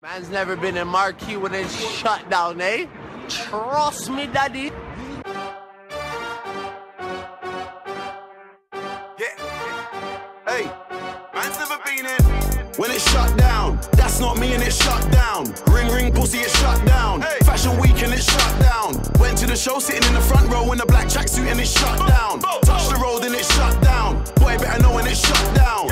Man's never been in marquee when it's shut down, eh? Trust me, daddy. Yeah. Hey, man's never been in. When it's shut down, that's not me and it's shut down. Ring ring pussy, it's shut down. Hey. Fashion week and it's shut down. Went to the show sitting in the front row in a black tracksuit and it's shut down. Touch the road and it's shut down. Boy, better know when it's shut down.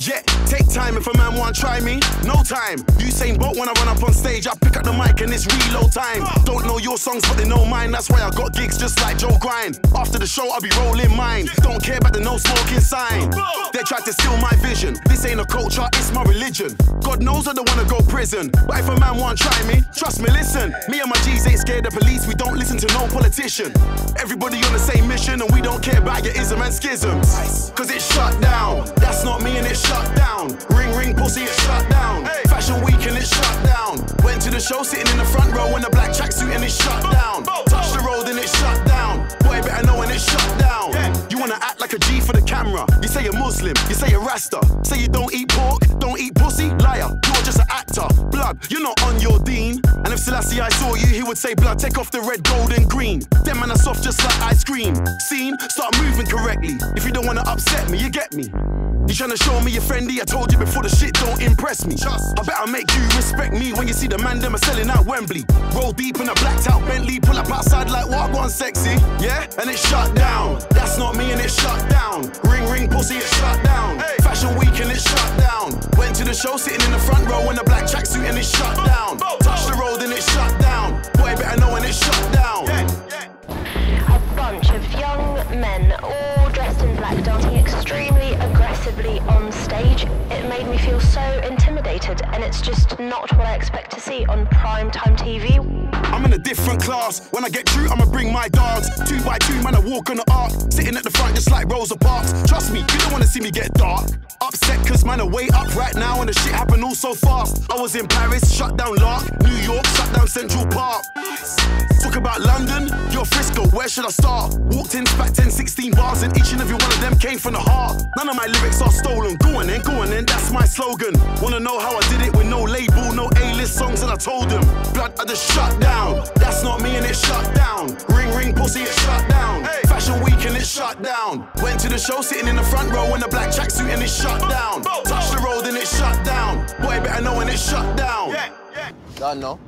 Yeah, take time if a man want try me. No time. Usain Bolt when I run up on stage, I pick up the mic and it's reload time. Don't know your songs, but they know mine. That's why I got gigs just like Joe Grind. After the show, I'll be rolling mine. Don't care about the no smoking sign. They tried to steal my vision. This ain't a culture, it's my religion. God knows I don't wanna go prison. But if a man want try me, trust me, listen. Me and my scared of police. We don't listen to no politician. Everybody on the same mission, and we don't care about your ism and schisms. Cause it's shut down. That's not me and it's shut down. Ring ring pussy, it's shut down. Fashion week and it's shut down. Went to the show sitting in the front row in a black tracksuit and it's shut down. Touch the road and it's shut down. Boy, better know when it's shut down. You wanna act like a G for the camera. You say you're Muslim, you say you're Rasta. Say you don't eat pork, don't eat pussy. Liar, you're just an actor. You're not on your deen. And if Selassie I saw you, he would say, Blood, take off the red, gold, and green. Them man are soft just like ice cream. Scene, start moving correctly. If you don't wanna upset me, you get me. You tryna show me you're friendly? I told you before the shit don't impress me. I better make you respect me when you see the man them are selling out Wembley. Roll deep in a blacked out Bentley, pull up outside like what one sexy. Yeah, and it's shut down. That's not me and it's shut down. Ring ring pussy, it's shut down. Fashion week and it's shut down. Went to the show sitting in the front and it's shut down. Touch the road and it's shut down. Boy, better know when it's shut down. A bunch of young men, all dressed in black, dancing extremely aggressively on stage. It made me feel so intimidated, and it's just not what I expect to see on primetime TV. I'm in a different class. When I get through, I'ma bring my dogs. Two by two, man, I walk on the arc. Sitting at the front just like Rosa Parks. Trust me, you don't wanna see me get dark. Upset, cause man, are way up right now, and the shit happened all so fast. I was in Paris, shut down Lark. New York, shut down Central Park. Talk about London, you're Frisco, where should I start? Walked in, spat 10, 16 bars, and each and every one of them came from the heart. None of my lyrics are stolen. Go on then, go on then, that's my slogan. Wanna know how I did it with no label, no A-list songs, and I told them, blood, I just shut down. That's not me and it's shut down. Ring, ring, pussy, it's shut down. Fashion week and it's shut down. Went to the show sitting in the front row in a black tracksuit and it's shut better know